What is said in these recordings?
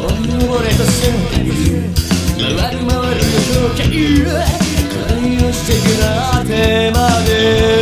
溺れたせいに回る回る夜景恋をしてくなてまで。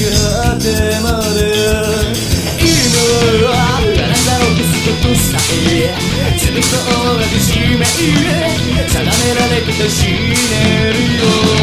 果てまで今はあなたの消すことさえ全部そうな自信定められてた死ねるよ。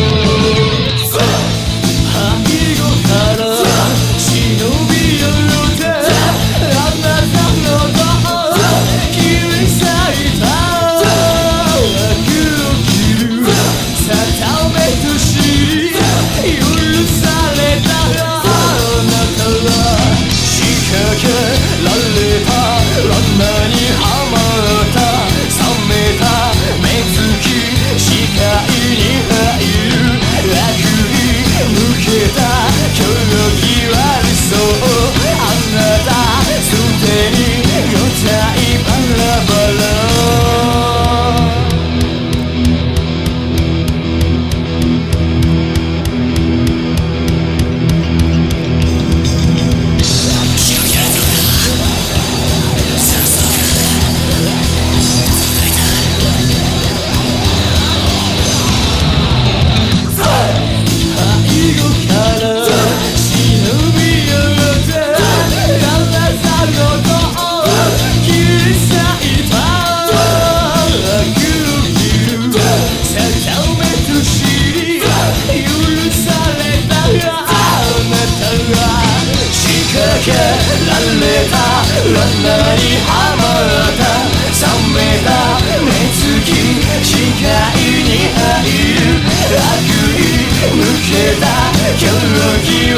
れた占いハマった冷めた目つき視界に入る悪意向けた狂気を